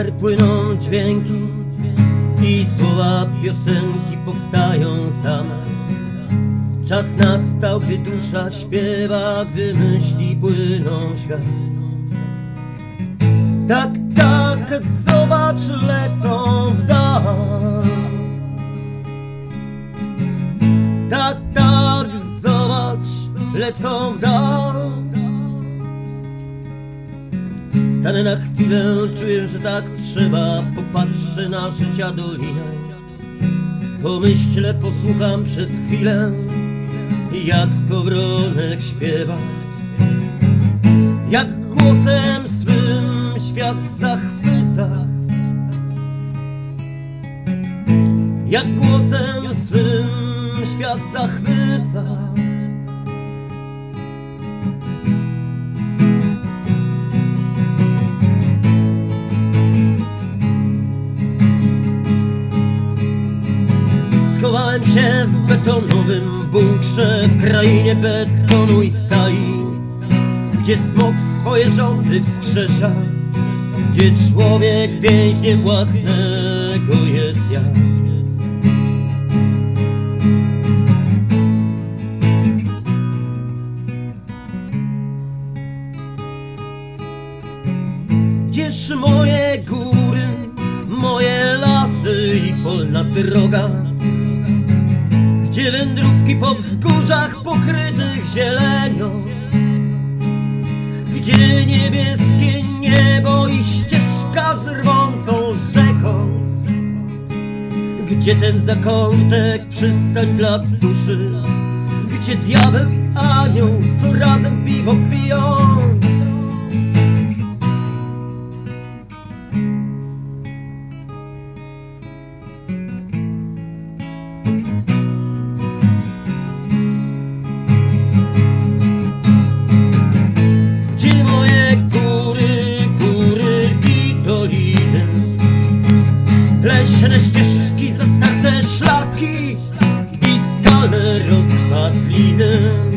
gitar płyną dźwięki i słowa piosenki powstają same. Czas nastał, gdy dusza śpiewa, gdy myśli płyną świat. Tak, tak, zobacz, lecą w dal. Tak, tak, zobacz, lecą w dal. Na chwilę, czuję, że tak trzeba, popatrzę na życia dolinę. Pomyślę, posłucham przez chwilę, jak skowronek śpiewa. Jak głosem swym świat zachwyca. Jak głosem swym świat zachwyca. Schowałem się w betonowym bunkrze W krainie betonu i stali Gdzie smok swoje rządy wskrzesza Gdzie człowiek więźniem własnego jest ja. Gdzież moje góry, moje lasy i polna droga Wędrówki po wzgórzach pokrytych zielenią. Gdzie niebieskie niebo i ścieżka z rwącą rzeką. Gdzie ten zakątek, przystań dla duszy. Gdzie diabeł i anioł, co razem piwo piją Mroczne ścieżki, zatarte szlaki. I skale rozpadliny.